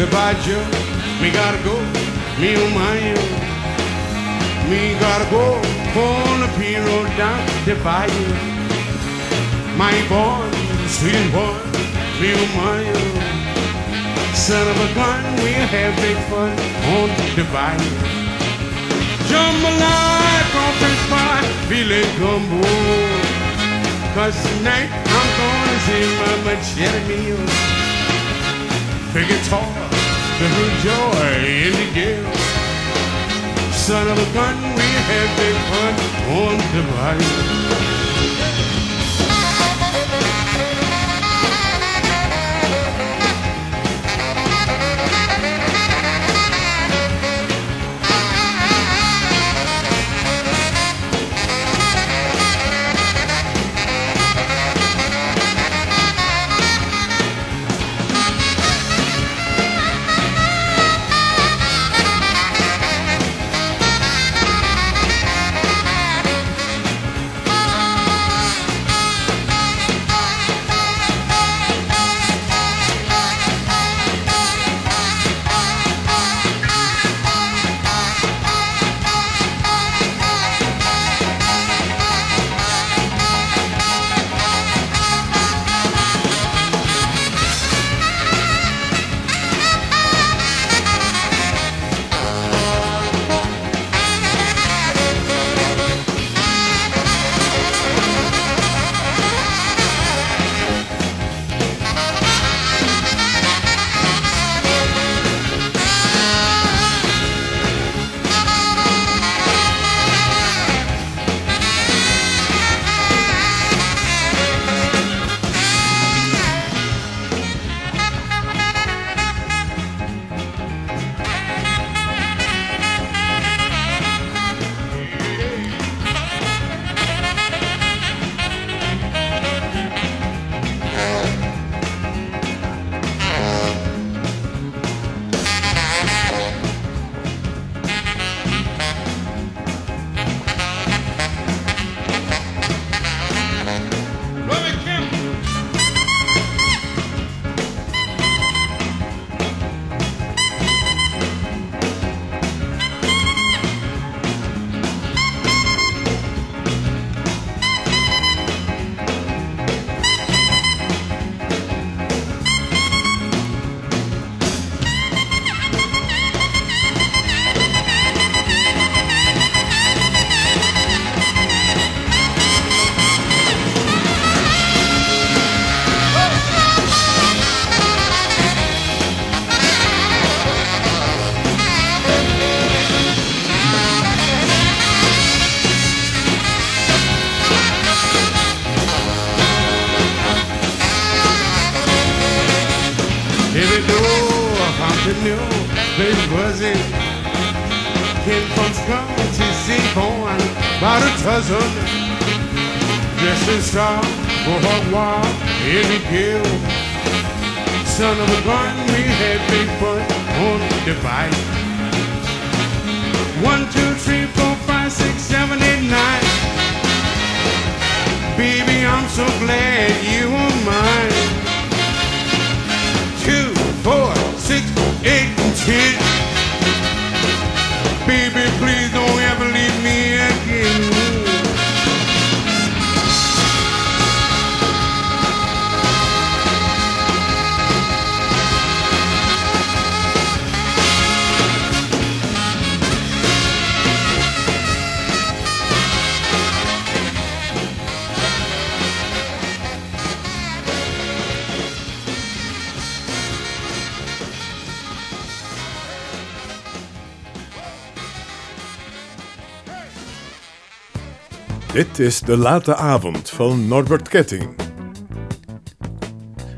Goodbye, Joe. Me gotta go. Me oh my oh. Me gotta go on the P road down the bayou. My boy, sweet boy. Me oh my oh. Son of a gun, we'll have big fun on the bayou. Jambalaya, conference pie, feeling gumbo. Cause tonight I'm gonna see my machete meal. The guitar, the joy in the gale. Son of a gun, we had big fun on the bayou. Dit is de late avond van Norbert Ketting.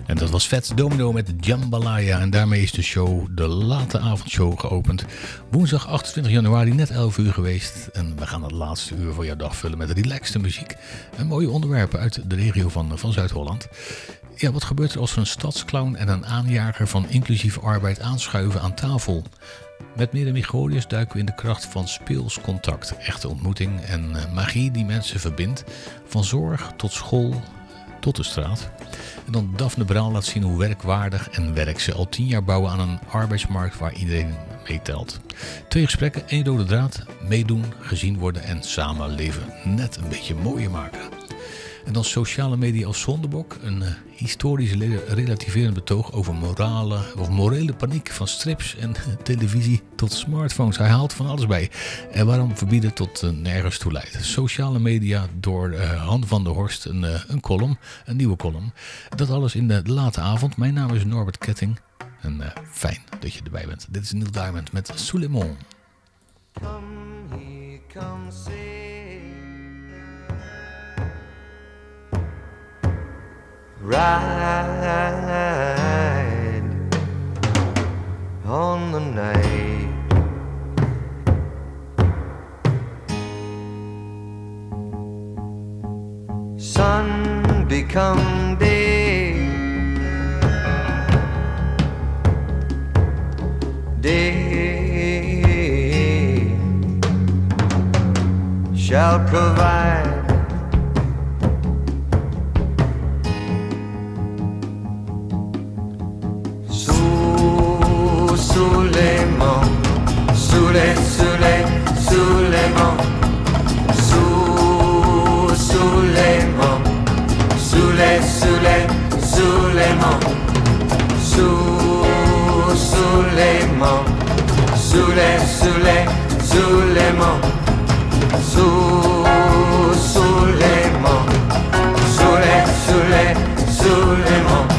En dat was Vets Domino met Jambalaya. En daarmee is de show, de late avondshow, geopend. Woensdag 28 januari, net 11 uur geweest. En we gaan het laatste uur van jouw dag vullen met relaxte muziek. En mooie onderwerpen uit de regio van, van Zuid-Holland. Ja, wat gebeurt er als een stadsclown en een aanjager van inclusieve arbeid aanschuiven aan tafel? Met Mirjam Micholius duiken we in de kracht van speelscontact. Echte ontmoeting en eh, magie die mensen verbindt. Van zorg tot school tot de straat. En dan Daphne Braal laat zien hoe werkwaardig en werk ze al tien jaar bouwen aan een arbeidsmarkt waar iedereen meetelt. Twee gesprekken, één rode draad, meedoen, gezien worden en samenleven net een beetje mooier maken. En dan sociale media als zondebok. Een uh, historisch relativerend betoog over morale, of morele paniek van strips en televisie tot smartphones. Hij haalt van alles bij. En waarom verbieden tot uh, nergens toe leidt. Sociale media door uh, Han van der Horst, een, een column, een nieuwe column. Dat alles in de late avond. Mijn naam is Norbert Ketting. En fijn dat je erbij bent. Dit is Neil Diamond met come ride on the night. Sun become day, day shall provide. Soulèvement, soulève, soulève, soulèvement, sous, soulèvement, soulève, soulève, soulèvement.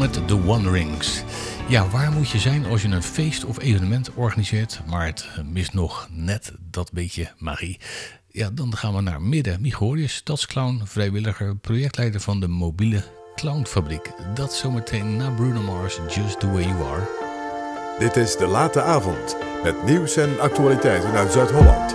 Met The Wanderings. Ja, waar moet je zijn als je een feest of evenement organiseert, maar het mist nog net dat beetje magie? Ja, dan gaan we naar Midden. Michorius, stadsclown, vrijwilliger, projectleider van de mobiele clownfabriek. Dat zometeen na Bruno Mars, Just The Way You Are. Dit is de late avond met nieuws en actualiteiten uit Zuid-Holland.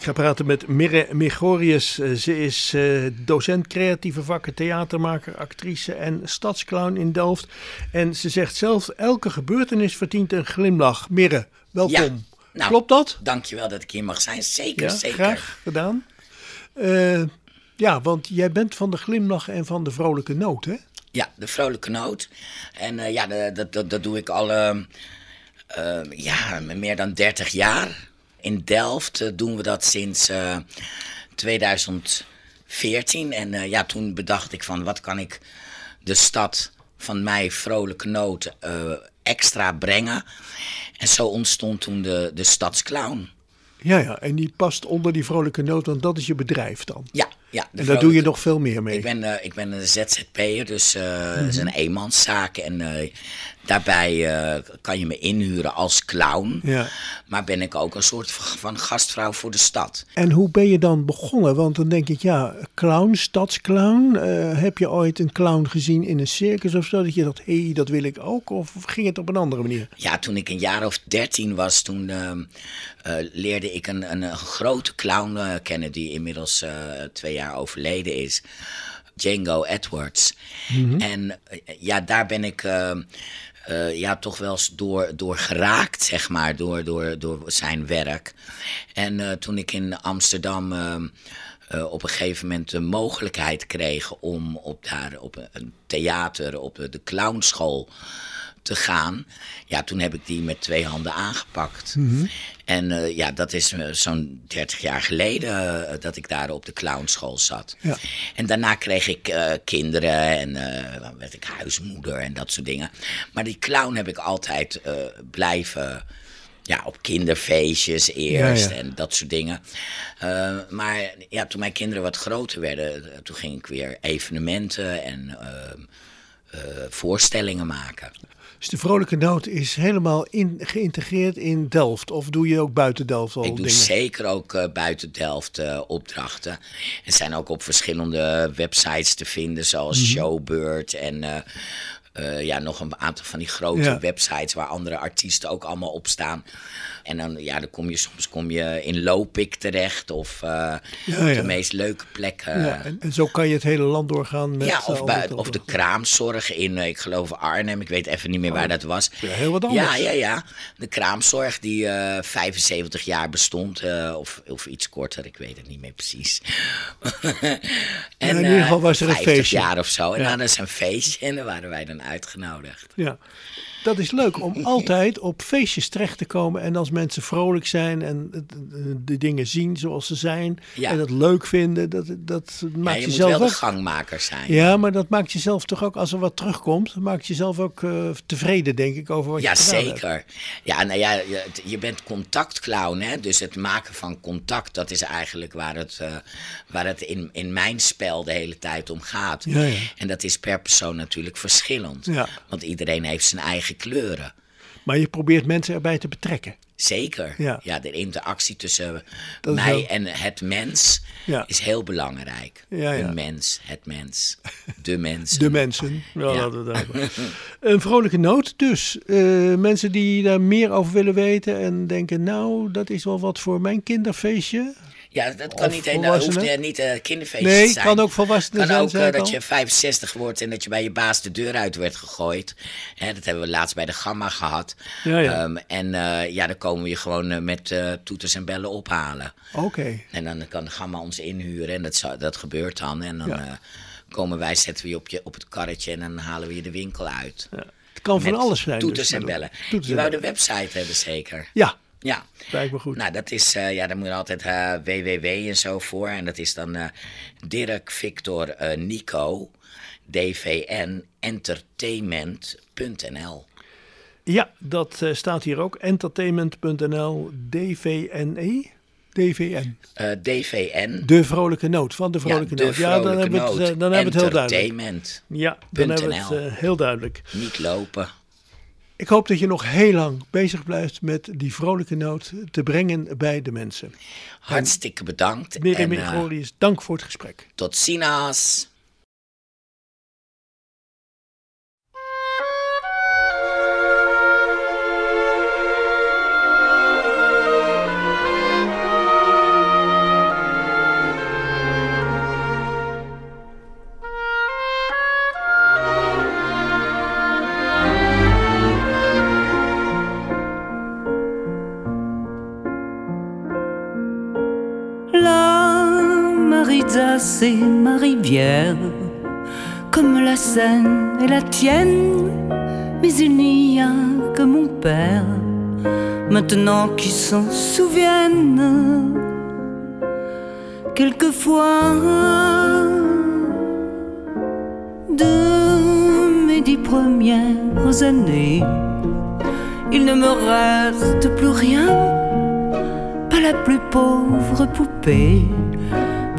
Ik ga praten met Mirre Megorius. Eh, Ze is eh, docent creatieve vakken, theatermaker, actrice en stadsclown in Delft. En ze zegt zelf, elke gebeurtenis verdient een glimlach. Mirre, welkom. nou, Klopt dat? Dankjewel dat ik hier mag zijn. Zeker, Ja, zeker. graag gedaan. Eh, ja, want jij bent van de glimlach en van de vrolijke noot, hè? Ja, de vrolijke noot. En ja, dat, dat, dat doe ik al ehm, ehm, ja, meer dan 30 jaar. In Delft eh, doen we dat sinds eh, 2014. En eh, ja, toen bedacht ik van wat kan ik de stad van mij vrolijke noot eh, extra brengen. En zo ontstond toen de, de stadsclown. Ja, ja, en die past onder die vrolijke noot, want dat is je bedrijf dan. Ja, ja. en daar doe je nog veel meer mee. Ik ben, eh, ik ben een ZZP'er, dus het is een eenmanszaak. En eh, daarbij kan je me inhuren als clown. Ja. Maar ben ik ook een soort van gastvrouw voor de stad. En hoe ben je dan begonnen? Want dan denk ik, ja, clown, stadsclown. Eh, heb je ooit een clown gezien in een circus of zo? Dat je dacht, hé, hey, dat wil ik ook? Of ging het op een andere manier? Ja, toen ik een jaar of dertien was, toen leerde ik een, een, grote clown kennen die inmiddels twee jaar overleden is. Django Edwards. En ja, daar ben ik ehm, uh, ja, toch wel eens door, door geraakt, zeg maar, door, door, door zijn werk. En uh, toen ik in Amsterdam uh, op een gegeven moment de mogelijkheid kreeg om op, daar, op een theater, op de clownschool te gaan. Ja, toen heb ik die met twee handen aangepakt. Mhm. En uh, ja, dat is uh, zo'n 30 jaar geleden uh, dat ik daar op de clownschool zat. Ja. En daarna kreeg ik kinderen en dan werd ik huismoeder en dat soort dingen. Maar die clown heb ik altijd blijven ja, op kinderfeestjes eerst en dat soort dingen. maar ja, toen mijn kinderen wat groter werden, toen ging ik weer evenementen en voorstellingen maken. Dus de Vrolijke Noot is helemaal in, geïntegreerd in Delft. Of doe je ook buiten Delft al Ik doe zeker ook uh, buiten Delft uh, opdrachten. En zijn ook op verschillende websites te vinden, zoals mm -hmm. Showbird en... Uh, uh, ja, nog een aantal van die grote websites waar andere artiesten ook allemaal op staan. En dan, ja, dan kom je soms kom je in Lopik terecht of uh, ja, de meest leuke plekken. Ja, en, en, zo kan je het hele land doorgaan met... Ja, of, bij, of de kraamzorg in, ik geloof Arnhem, ik weet even niet meer waar oh, dat was. Ja, heel wat anders. Ja, ja, ja. De kraamzorg die uh, 75 jaar bestond, of, of iets korter, ik weet het niet meer precies. en, in ieder geval was er een feestje. jaar of zo. En dan is een feestje en daar waren wij dan uitgenodigd. Ja dat is leuk om altijd op feestjes terecht te komen. En als mensen vrolijk zijn en de dingen zien zoals ze zijn. En dat leuk vinden. Dat, dat maakt ja, je jezelf moet wel ook, de gangmaker zijn. Ja, maar dat maakt jezelf toch ook, als er wat terugkomt, maakt jezelf ook uh, tevreden, denk ik, over wat ja, je gedaan zeker. hebt. Ja, nou ja, je, je bent contactclown, hè. Dus het maken van contact, dat is eigenlijk waar het, uh, waar het in, in mijn spel de hele tijd om gaat. Ja, ja. En dat is per persoon natuurlijk verschillend. Ja. Want iedereen heeft zijn eigen kleuren. Maar je probeert mensen erbij te betrekken. Zeker. Ja. Ja, de interactie tussen Dat mij en het mens Ja. is heel belangrijk. Ja, ja. Een mens, het mens, de mens. De mensen. Ja, Ja. we. Een vrolijke noot dus. Eh, mensen die daar meer over willen weten en denken, nou, dat is wel wat voor mijn kinderfeestje. Ja, dat kan Of niet, dat hoeft volwassenen? eh, niet een kinderfeestje Nee, te zijn. kan ook volwassenen kan zijn, ook zei eh, ik dat je 65 wordt en dat je bij je baas de deur uit werd gegooid. Hè, dat hebben we laatst bij de Gamma gehad. Ja, ja. Ehm, en eh, ja, dan komen we je gewoon eh, met eh, toeters en bellen ophalen. Oké. En dan kan de Gamma ons inhuren en dat, dat gebeurt dan. En dan Ja. eh, komen wij, zetten we je op, je op het karretje en dan halen we je de winkel uit. Het kan van alles zijn. Toeters dus, en maar- bellen. Toeters je en wou de website hebben zeker. Ja, Ja. lijkt me goed. Nou, dat is, eh, ja, daar moet je altijd eh, www en zo voor. En dat is dan eh, Dirk Victor eh, Nico, DVN Entertainment.nl. Ja, dat eh, staat hier ook. Entertainment.nl, DVNE. DVN. Eh, DVN. De vrolijke noot van de vrolijke ja, noot. Ja, dan hebben we het, eh, dan hebben we het heel duidelijk. Entertainment. Ja, dan hebben we het eh, heel duidelijk. Niet lopen. Ik hoop dat je nog heel lang bezig blijft met die vrolijke noot te brengen bij de mensen. Hartstikke bedankt. Miriam en eh, Golius, dank voor het gesprek. tot ziens. C'est ma rivière, comme la Seine et la tienne. Mais il n'y a que mon père, maintenant qui s'en souvienne. Quelquefois, de mes dix premières années, il ne me reste plus rien pas la plus pauvre poupée,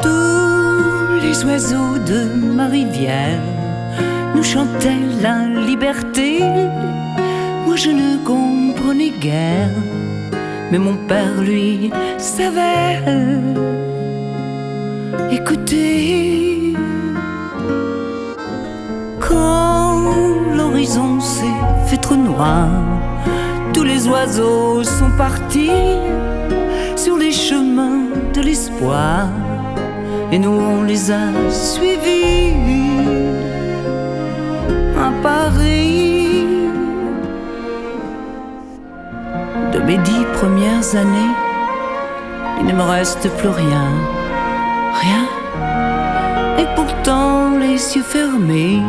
Tous les oiseaux de ma rivière nous chantaient la liberté. Moi je ne comprenais guère, mais mon père lui savait écouter. Quand l'horizon s'est trop noir, tous les oiseaux sont partis sur les chemins de l'espoir, et nous on les a suivis à Paris. De mes dix premières années, il ne me reste plus rien, rien. Et pourtant, les yeux fermés,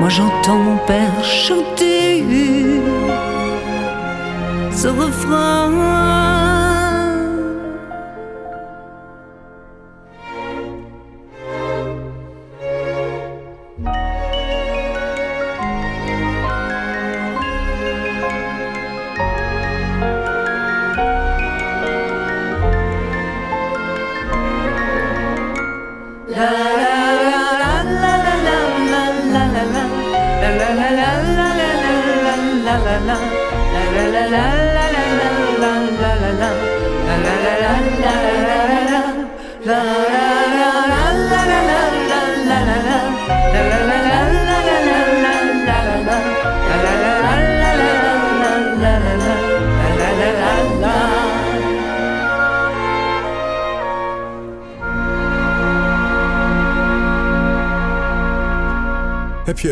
moi j'entends mon père chanter ce refrain.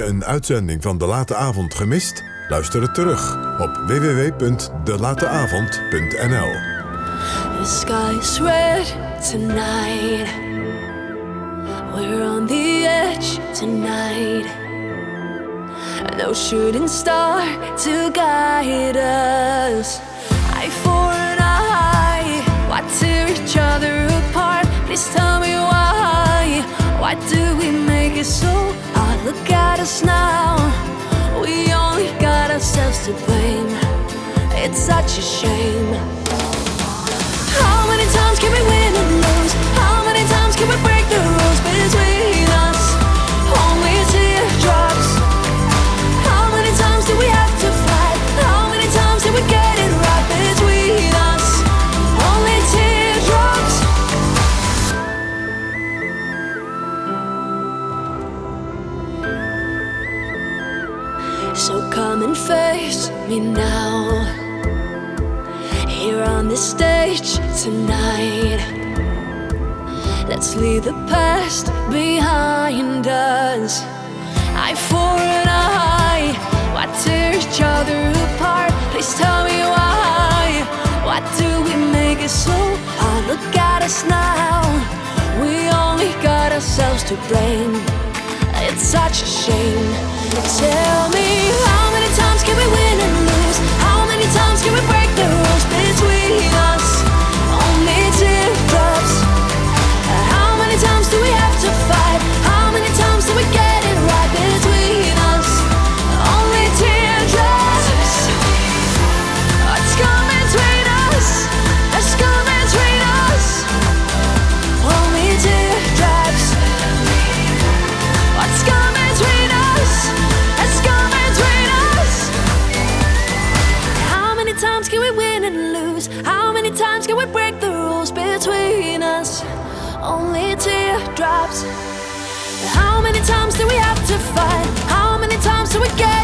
Een uitzending van De Late Avond gemist? Luister het terug op www.delateavond.nl The sky's red tonight. We're on the edge tonight. No shooting star to guide us. Eye for an eye. Why tear each other apart? Please tell me why. Why do we make it so? Look at us now. We only got ourselves to blame. It's such a shame. How many times can we win and lose? How many times can we break the rules between us? Us now. We only got ourselves to blame. It's such a shame. Tell me how many times can we win and lose? Fight? How many times do we get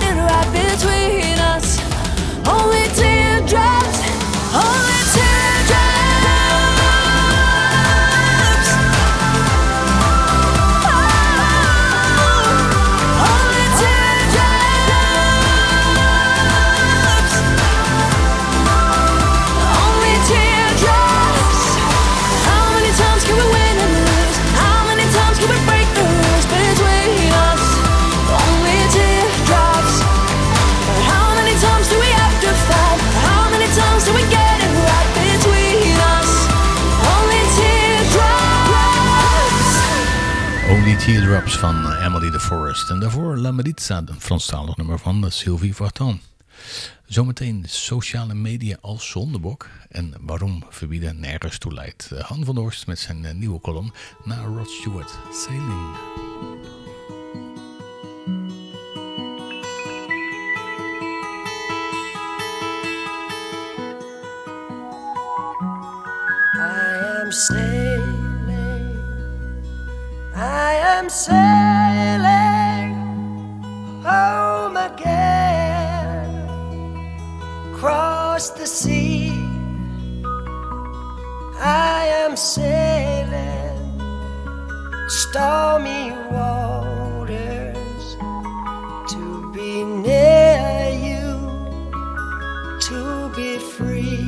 Teardrops van Emily de Forest. En daarvoor La Meritza, een Franstalig nummer van Sylvie Vartan. Zometeen sociale media als zondebok. En waarom verbieden nergens toe leidt. Han van Dorst met zijn eh, nieuwe column naar Rod Stewart. Sailing. I am sailing, I am sailing home again, across the sea. I am sailing stormy waters to be near you, to be free.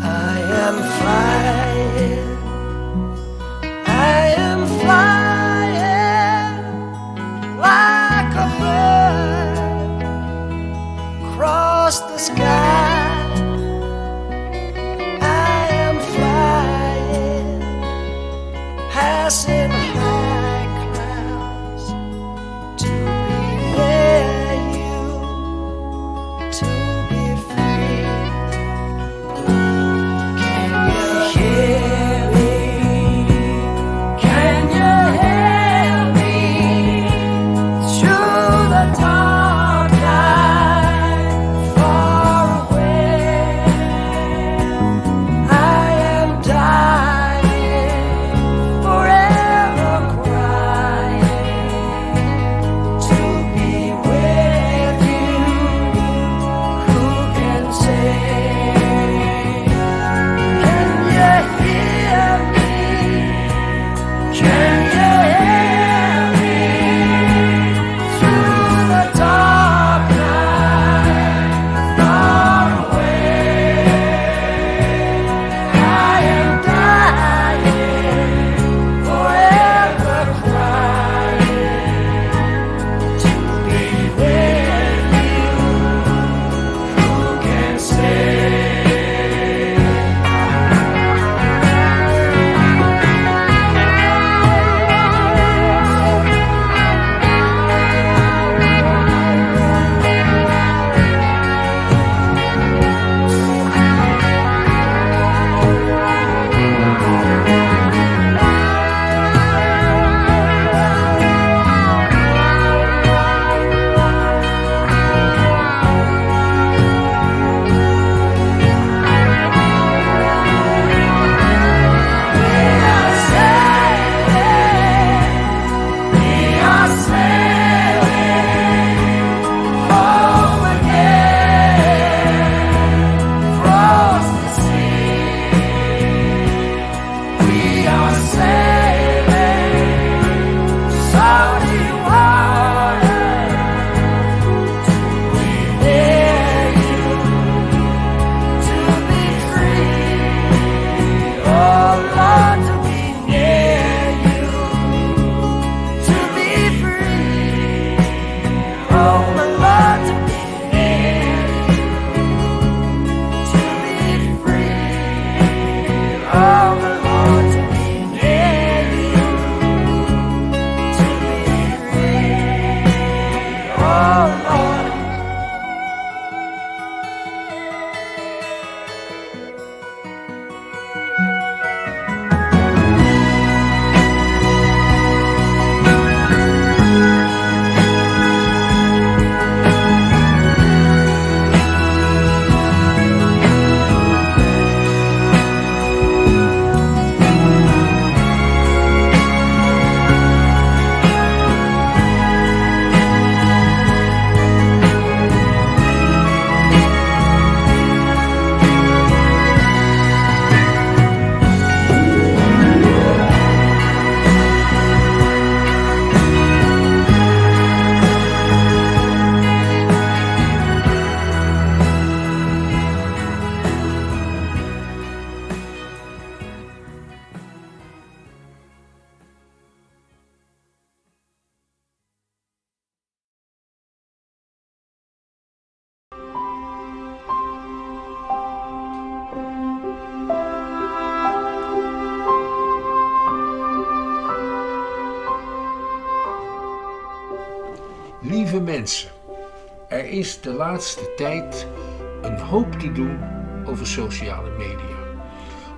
I am flying, across the sky. I am flying, passing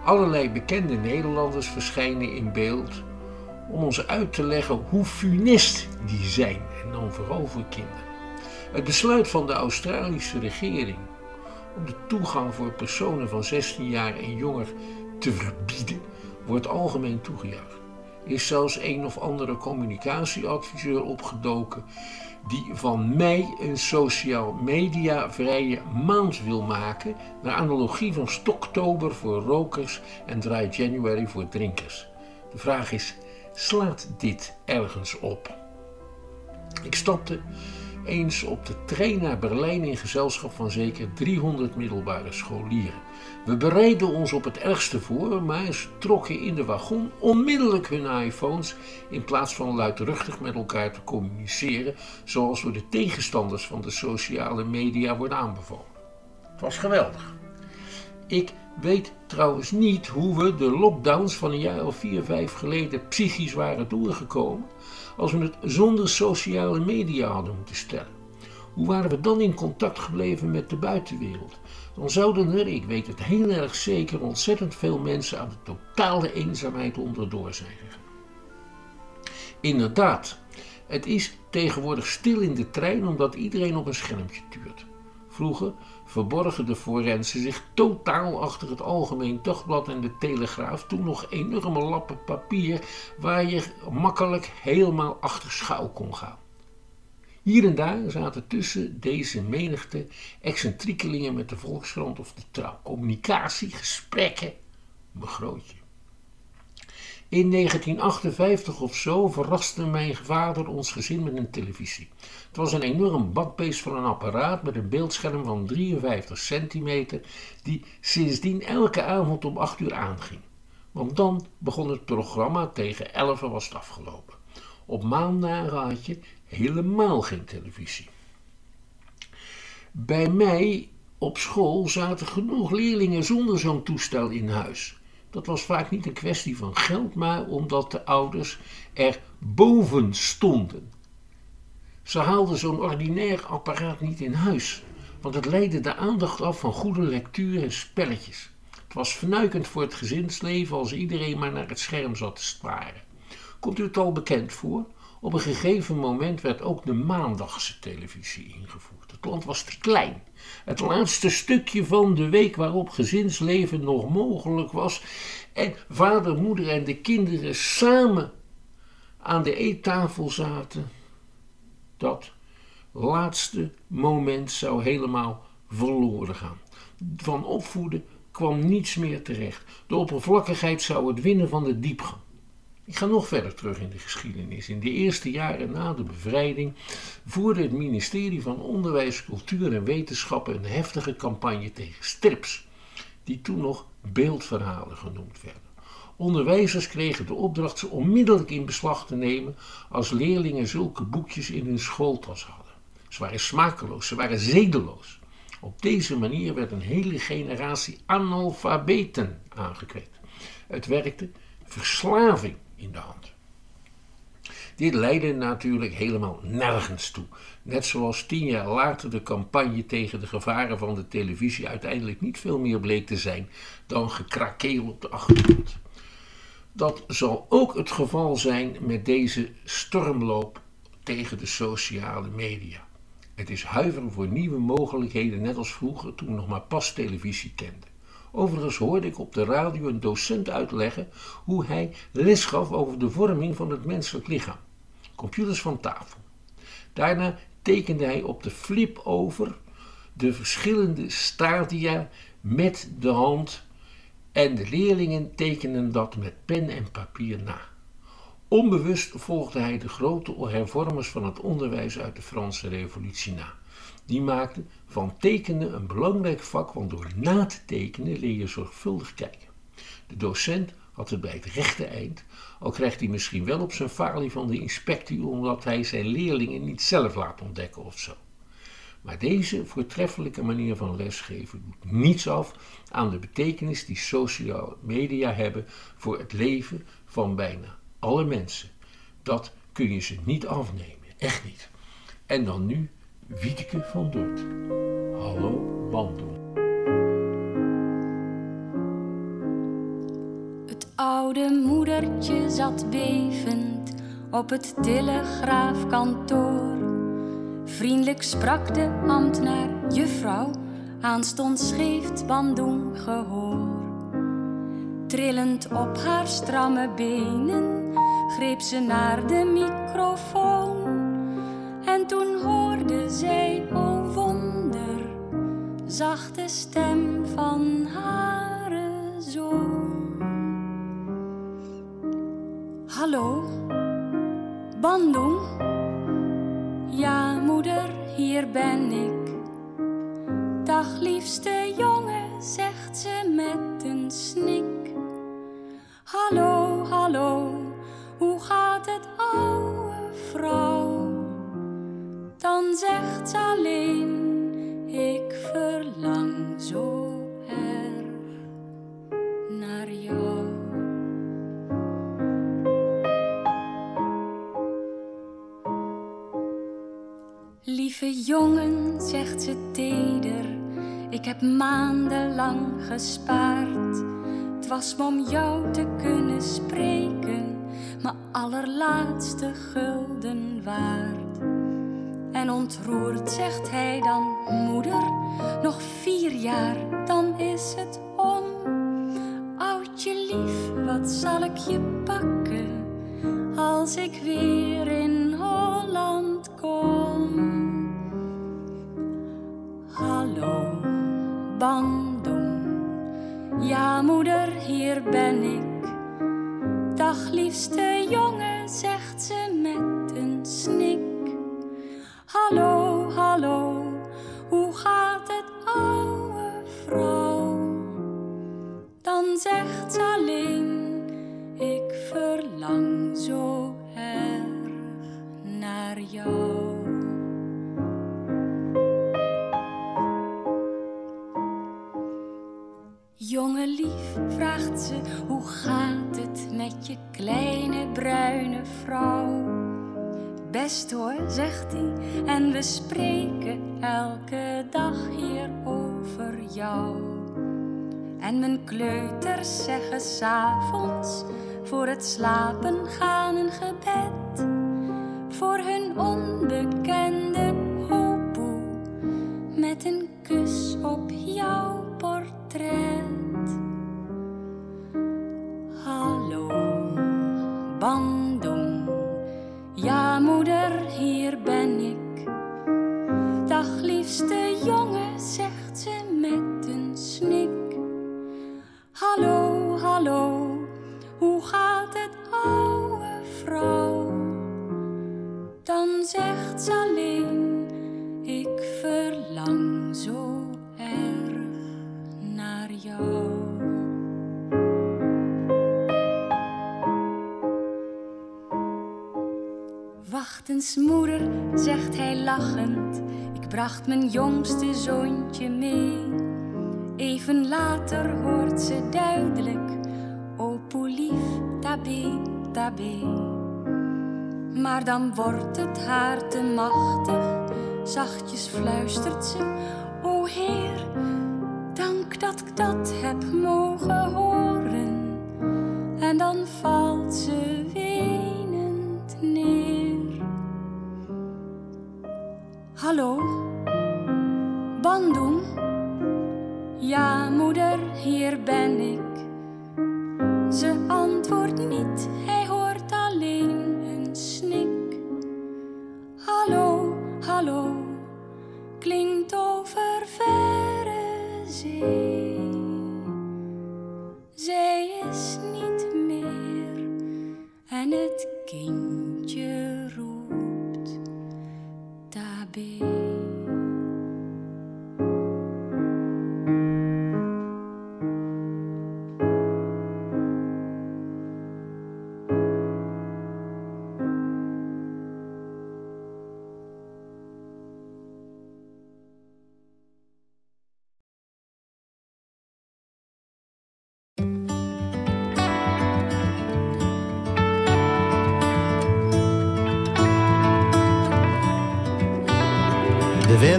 Allerlei bekende Nederlanders verschijnen in beeld om ons uit te leggen hoe funest die zijn en dan vooral voor kinderen. Het besluit van de Australische regering om de toegang voor personen van 16 jaar en jonger te verbieden, wordt algemeen toegejuicht. Is zelfs een of andere communicatieadviseur opgedoken die van mij een sociaal mediavrije maand wil maken, naar analogie van Stoktober voor rokers en Dry January voor drinkers. De vraag is, slaat dit ergens op? Ik stapte eens op de trein naar Berlijn in gezelschap van zeker 300 middelbare scholieren. We bereidden ons op het ergste voor, maar ze trokken in de wagon onmiddellijk hun iPhones in plaats van luidruchtig met elkaar te communiceren, zoals door de tegenstanders van de sociale media wordt aanbevolen. Het was geweldig. Ik weet trouwens niet hoe we de lockdowns van een jaar of vier, vijf geleden psychisch waren doorgekomen als we het zonder sociale media hadden moeten stellen. Hoe waren we dan in contact gebleven met de buitenwereld? Dan zouden er, ik weet het heel erg zeker, ontzettend veel mensen aan de totale eenzaamheid onderdoor zijn. Inderdaad, het is tegenwoordig stil in de trein omdat iedereen op een schermpje tuurt. Vroeger verborgen de forensen zich totaal achter het Algemeen Dagblad en de Telegraaf, toen nog enorme lappen papier waar je makkelijk helemaal achter schuil kon gaan. Hier en daar zaten tussen deze menigte excentriekelingen met de Volkskrant of de Trouw. Communicatie, gesprekken, begrootje. In 1958 of zo verraste mijn vader ons gezin met een televisie. Het was een enorm bakbeest van een apparaat met een beeldscherm van 53 centimeter, die sindsdien elke avond om 8 uur aanging. Want dan begon het programma, tegen 11 was afgelopen. Op maandagen had je helemaal geen televisie. Bij mij op school zaten genoeg leerlingen zonder zo'n toestel in huis. Dat was vaak niet een kwestie van geld, maar omdat de ouders er boven stonden. Ze haalden zo'n ordinair apparaat niet in huis, want het leidde de aandacht af van goede lectuur en spelletjes. Het was vernuikend voor het gezinsleven als iedereen maar naar het scherm zat te sparen. Komt u het al bekend voor? Op een gegeven moment werd ook de maandagse televisie ingevoerd. Het land was te klein. Het laatste stukje van de week waarop gezinsleven nog mogelijk was en vader, moeder en de kinderen samen aan de eettafel zaten, dat laatste moment zou helemaal verloren gaan. Van opvoeden kwam niets meer terecht. De oppervlakkigheid zou het winnen van de diepgang. Ik ga nog verder terug in de geschiedenis. In de eerste jaren na de bevrijding voerde het ministerie van Onderwijs, Cultuur en Wetenschappen een heftige campagne tegen strips, die toen nog beeldverhalen genoemd werden. Onderwijzers kregen de opdracht ze onmiddellijk in beslag te nemen als leerlingen zulke boekjes in hun schooltas hadden. Ze waren smakeloos, ze waren zedeloos. Op deze manier werd een hele generatie analfabeten aangekweekt. Het werkte verslaving in de hand. Dit leidde natuurlijk helemaal nergens toe. Net zoals tien jaar later de campagne tegen de gevaren van de televisie uiteindelijk niet veel meer bleek te zijn dan gekrakeel op de achtergrond. Dat zal ook het geval zijn met deze stormloop tegen de sociale media. Het is huiveren voor nieuwe mogelijkheden, net als vroeger toen we nog maar pas televisie kenden. Overigens hoorde ik op de radio een docent uitleggen hoe hij les gaf over de vorming van het menselijk lichaam. Computers van tafel. Daarna tekende hij op de flip over de verschillende stadia met de hand en de leerlingen tekenden dat met pen en papier na. Onbewust volgde hij de grote hervormers van het onderwijs uit de Franse Revolutie na. Die maakten van tekenen een belangrijk vak, want door na te tekenen leer je zorgvuldig kijken. De docent had het bij het rechte eind, al krijgt hij misschien wel op zijn falie van de inspectie omdat hij zijn leerlingen niet zelf laat ontdekken of zo. Maar deze voortreffelijke manier van lesgeven doet niets af aan de betekenis die sociale media hebben voor het leven van bijna alle mensen. Dat kun je ze niet afnemen, echt niet. En dan nu Wieteke van Dort. Hallo Bandung. Het oude moedertje zat bevend op het telegraafkantoor. Vriendelijk sprak de ambtenaar, juffrouw, aanstonds geeft Bandung gehoor. Trillend op haar stramme benen greep ze naar de microfoon. En toen hoorde zij, o wonder, zachte stem van haar zoon. Hallo, Bandung? Ja, moeder, hier ben ik. Dag, liefste jongen, zegt ze met een snik. Hallo, hallo, hoe gaat het, oude vrouw? Dan zegt ze alleen, ik verlang zo erg naar jou. Lieve jongen, zegt ze teder, ik heb maandenlang gespaard. Het was om jou te kunnen spreken, mijn allerlaatste gulden waard. En ontroerd zegt hij dan, moeder, nog vier jaar, dan is het om. Oudje lief, wat zal ik je pakken, als ik weer in Holland kom? Hallo, Bandung. Ja, moeder, hier ben ik. Dag, liefste jongen, zegt ze met een snik. Hallo, hallo, hoe gaat het, oude vrouw? Dan zegt ze alleen, ik verlang zo erg naar jou. Jongen lief, vraagt ze, hoe gaat het met je kleine bruine vrouw? Best hoor, zegt hij, en we spreken elke dag hier over jou. En mijn kleuters zeggen s'avonds voor het slapen gaan een gebed. Voor hun onbekende hopoe met een kus op jouw portret. Zegt ze alleen, ik verlang zo erg naar jou. Wacht eens, moeder, zegt hij lachend. Ik bracht mijn jongste zoontje mee. Even later hoort ze duidelijk: O lief, tabé, tabé. Maar dan wordt het haar te machtig. Zachtjes fluistert ze: O Heer, dank dat ik dat heb mogen horen. En dan valt ze wenend neer. Hallo, Bandung? Ja, moeder, hier ben ik. Ze antwoordt niet, Hallo, hallo, klinkt over verre zee. Zij is niet meer en het kindje roept tabé.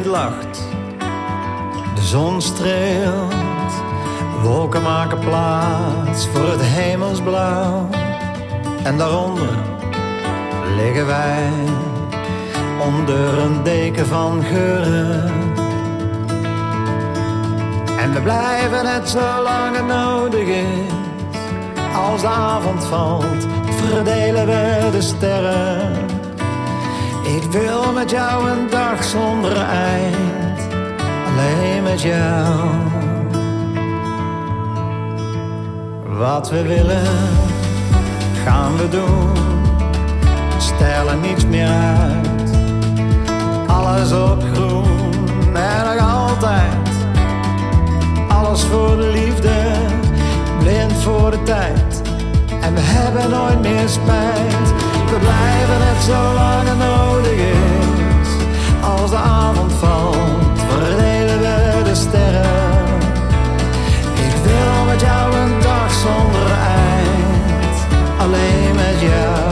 Lacht, de zon streelt. Wolken maken plaats voor het hemelsblauw. En daaronder liggen wij onder een deken van geuren. En we blijven net zo lang het nodig is. Als de avond valt, verdelen we de sterren. Ik wil met jou een dag zonder eind, alleen met jou. Wat we willen, gaan we doen. Stellen niets meer uit. Alles op groen en nog altijd. Alles voor de liefde, blind voor de tijd. En we hebben nooit meer spijt. We blijven net zo lang het nodig is. Als de avond valt, verdelen we de sterren. Ik wil met jou een dag zonder eind, alleen met jou.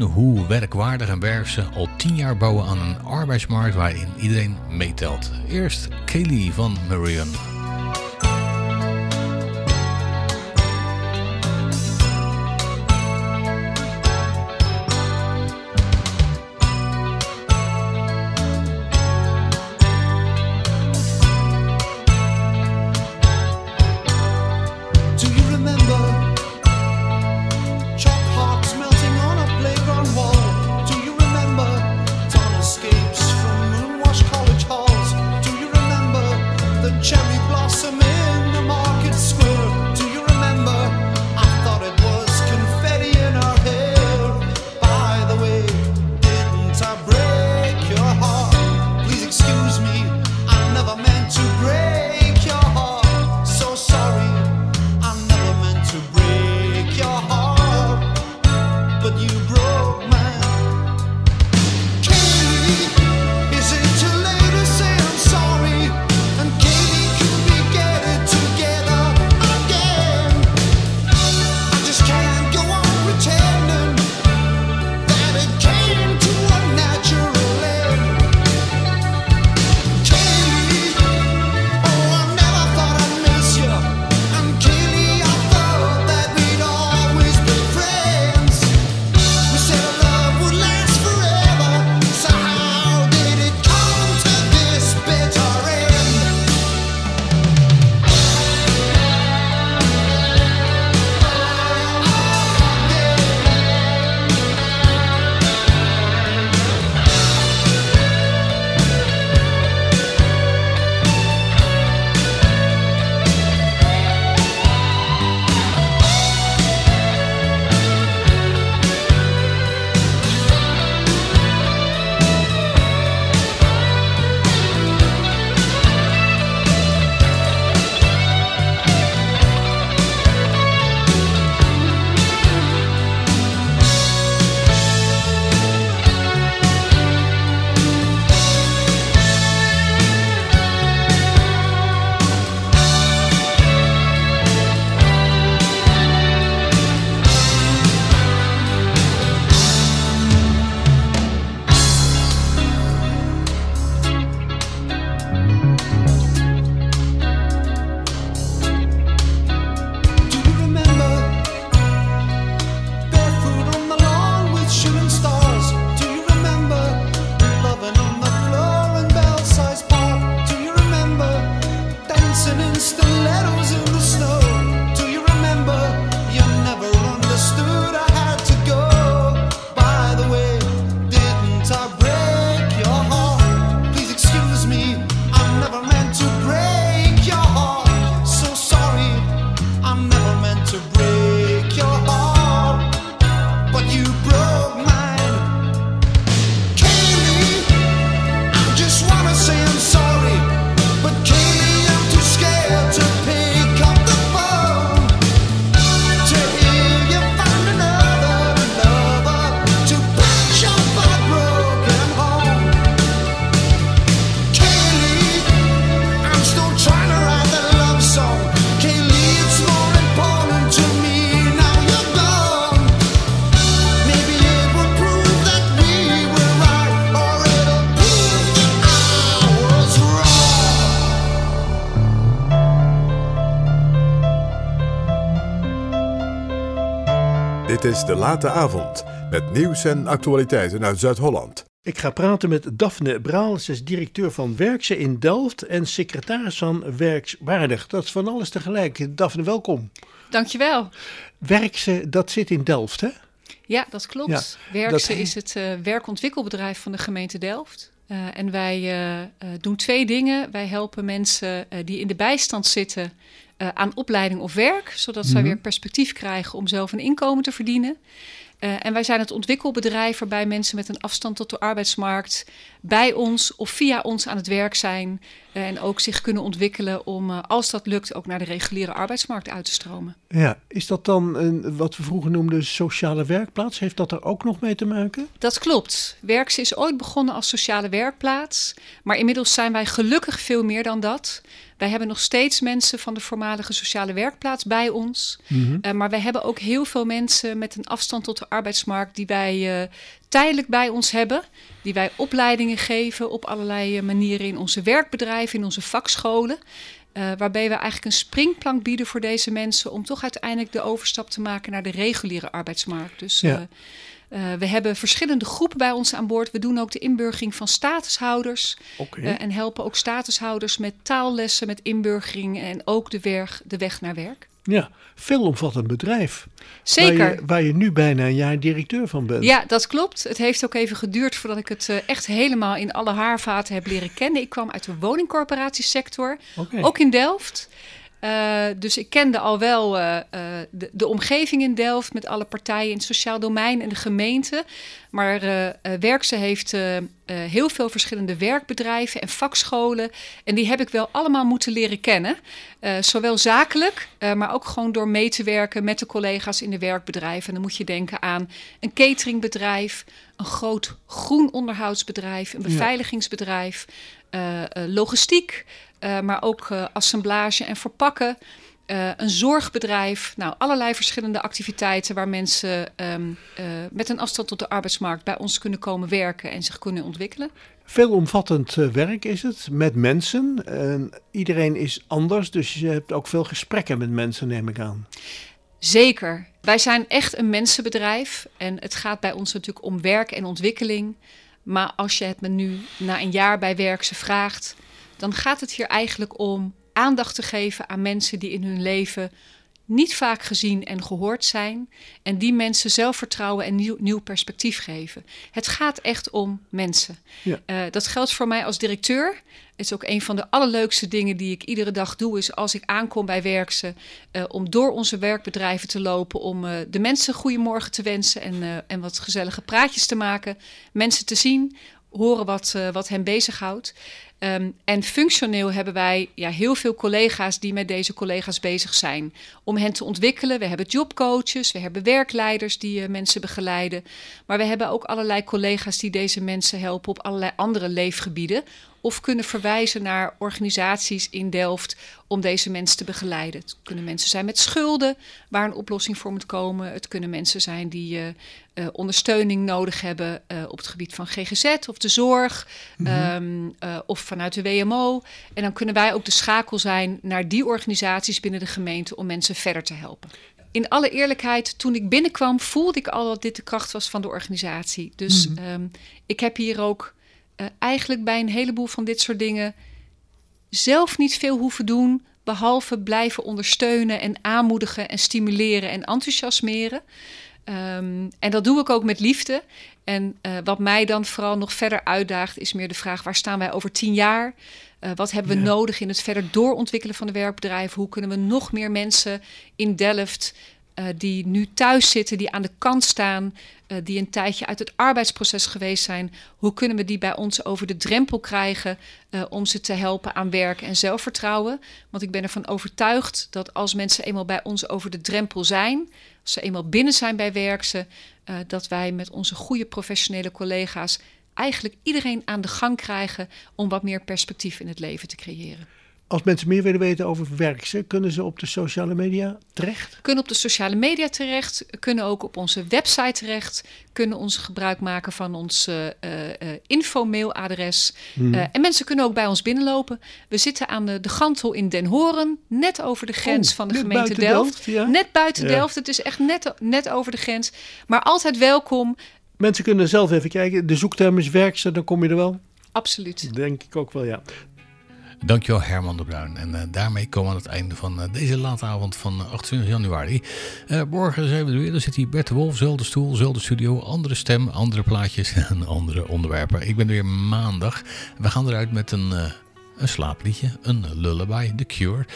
Hoe werkwaardig en werkzaam al tien jaar bouwen aan een arbeidsmarkt waarin iedereen meetelt. Eerst Kelly van Marion. Is De Late Avond met nieuws en actualiteiten uit Zuid-Holland. Ik ga praten met Daphne Braal. Ze is directeur van Werkse in Delft en secretaris van Werkswaardig. Dat is van alles tegelijk. Daphne, welkom. Dankjewel. Werkse, dat zit in Delft, hè? Ja, dat klopt. Ja, Werkse dat- is het eh, werkontwikkelbedrijf van de gemeente Delft. Eh, en wij eh, eh, doen twee dingen. Wij helpen mensen eh, die in de bijstand zitten eh, aan opleiding of werk, zodat zij Mhm. weer perspectief krijgen om zelf een inkomen te verdienen. Eh, en wij zijn het ontwikkelbedrijf waarbij mensen met een afstand tot de arbeidsmarkt bij ons of via ons aan het werk zijn. eh, en ook zich kunnen ontwikkelen om, eh, als dat lukt, ook naar de reguliere arbeidsmarkt uit te stromen. Ja, is dat dan een, wat we vroeger noemden sociale werkplaats? Heeft dat er ook nog mee te maken? Dat klopt. Werkse is ooit begonnen als sociale werkplaats. Maar inmiddels zijn wij gelukkig veel meer dan dat. Wij hebben nog steeds mensen van de voormalige sociale werkplaats bij ons. Mhm. Eh, maar wij hebben ook heel veel mensen met een afstand tot de arbeidsmarkt die wij tijdelijk bij ons hebben. Die wij opleidingen geven op allerlei eh, manieren in onze werkbedrijven, in onze vakscholen. Eh, waarbij we eigenlijk een springplank bieden voor deze mensen om toch uiteindelijk de overstap te maken naar de reguliere arbeidsmarkt. Dus Ja. eh, we hebben verschillende groepen bij ons aan boord. We doen ook de inburgering van statushouders. En helpen ook statushouders met taallessen, met inburgering en ook de, weg, de weg naar werk. Ja, veelomvattend bedrijf. Zeker. Waar je, waar je nu bijna een jaar directeur van bent. Ja, dat klopt. Het heeft ook even geduurd voordat ik het eh, echt helemaal in alle haarvaten heb leren kennen. Ik kwam uit de woningcorporatiesector, ook in Delft. Eh, dus ik kende al wel eh, eh, de, de omgeving in Delft met alle partijen in het sociaal domein en de gemeente. Maar Werkse heeft heel veel verschillende werkbedrijven en vakscholen. En die heb ik wel allemaal moeten leren kennen. Zowel zakelijk, maar ook gewoon door mee te werken met de collega's in de werkbedrijven. En dan moet je denken aan een cateringbedrijf, een groot groen onderhoudsbedrijf, een beveiligingsbedrijf, logistiek, eh, maar ook eh, assemblage en verpakken. eh, een zorgbedrijf, nou allerlei verschillende activiteiten waar mensen ehm, eh, met een afstand tot de arbeidsmarkt bij ons kunnen komen werken en zich kunnen ontwikkelen. Veelomvattend werk is het, met mensen. En iedereen is anders, dus je hebt ook veel gesprekken met mensen, neem ik aan. Zeker. Wij zijn echt een mensenbedrijf en het gaat bij ons natuurlijk om werk en ontwikkeling. Maar als je het me nu na een jaar bij Werkse vraagt, dan gaat het hier eigenlijk om aandacht te geven aan mensen die in hun leven niet vaak gezien en gehoord zijn. En die mensen zelfvertrouwen en nieuw, nieuw perspectief geven. Het gaat echt om mensen. Ja. Eh, dat geldt voor mij als directeur. Het is ook een van de allerleukste dingen die ik iedere dag doe. Is als ik aankom bij Werkse. eh, om door onze werkbedrijven te lopen. Om eh, de mensen goedemorgen te wensen. En, en wat gezellige praatjes te maken. Mensen te zien. Horen wat, wat hen bezighoudt. Ehm, en functioneel hebben wij ja, heel veel collega's die met deze collega's bezig zijn. Om hen te ontwikkelen. We hebben jobcoaches, we hebben werkleiders die eh, mensen begeleiden. Maar we hebben ook allerlei collega's die deze mensen helpen op allerlei andere leefgebieden. Of kunnen verwijzen naar organisaties in Delft om deze mensen te begeleiden. Het kunnen mensen zijn met schulden waar een oplossing voor moet komen. Het kunnen mensen zijn die eh, ondersteuning nodig hebben eh, op het gebied van GGZ of de zorg. ehm, eh, of vanuit de WMO. En dan kunnen wij ook de schakel zijn naar die organisaties binnen de gemeente om mensen verder te helpen. In alle eerlijkheid, toen ik binnenkwam, voelde ik al dat dit de kracht was van de organisatie. Dus Mhm. ehm, ik heb hier ook eh, eigenlijk bij een heleboel van dit soort dingen zelf niet veel hoeven doen. Behalve blijven ondersteunen en aanmoedigen en stimuleren en enthousiasmeren. Ehm, en dat doe ik ook met liefde. En eh, wat mij dan vooral nog verder uitdaagt, is meer de vraag: waar staan wij over tien jaar? Eh, wat hebben we Ja. nodig in het verder doorontwikkelen van de werkbedrijven? Hoe kunnen we nog meer mensen in Delft eh, die nu thuis zitten, die aan de kant staan, eh, die een tijdje uit het arbeidsproces geweest zijn, hoe kunnen we die bij ons over de drempel krijgen eh, om ze te helpen aan werk en zelfvertrouwen? Want ik ben ervan overtuigd dat als mensen eenmaal bij ons over de drempel zijn, als ze eenmaal binnen zijn bij Werkse, eh, dat wij met onze goede professionele collega's eigenlijk iedereen aan de gang krijgen om wat meer perspectief in het leven te creëren. Als mensen meer willen weten over Werkse, kunnen ze op de sociale media terecht? Kunnen op de sociale media terecht, kunnen ook op onze website terecht, kunnen ons gebruik maken van ons uh, uh, infomailadres. Mhm. Uh, en mensen kunnen ook bij ons binnenlopen. We zitten aan de, de Gantel in Den Horen, net over de grens Oh, van de gemeente Delft. Delft, ja? Net buiten Ja. Delft, het is echt net, net over de grens. Maar altijd welkom, Mensen kunnen zelf even kijken. De zoekterm is Werkse, dan kom je er wel. absoluut. Denk ik ook wel, ja. Dankjewel Herman de Bruin. En eh, daarmee komen we aan het einde van eh, deze late avond van eh, 28 januari. Eh, morgen zijn we er weer. Dan zit hier Bert de Wolf, zelfde stoel, zelfde studio. Andere stem, andere plaatjes en andere onderwerpen. Ik ben er weer maandag. We gaan eruit met een, een slaapliedje, een lullaby, The Cure.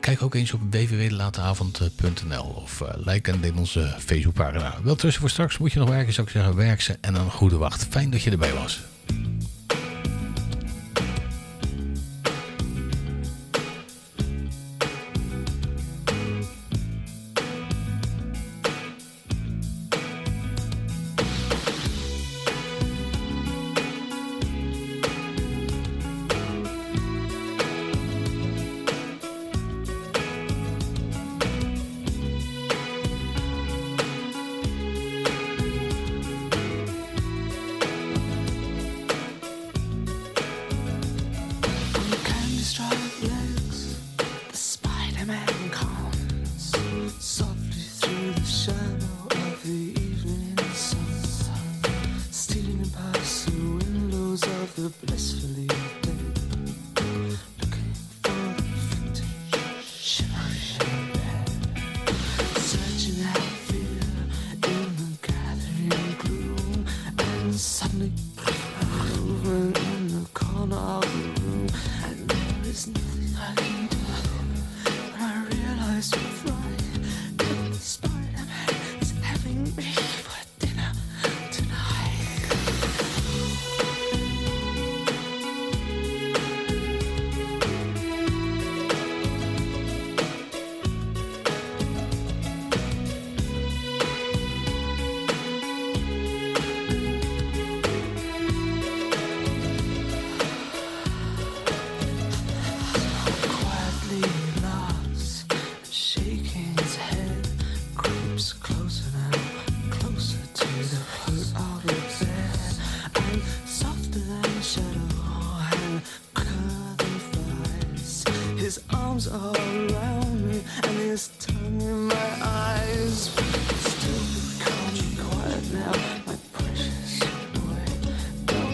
Kijk ook eens op www.lateavond.nl of like en deel onze Facebookpagina. Wel tussen voor straks moet je nog werken, zou ik zeggen. Werk ze en een goede wacht. Fijn dat je erbij was.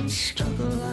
Struggle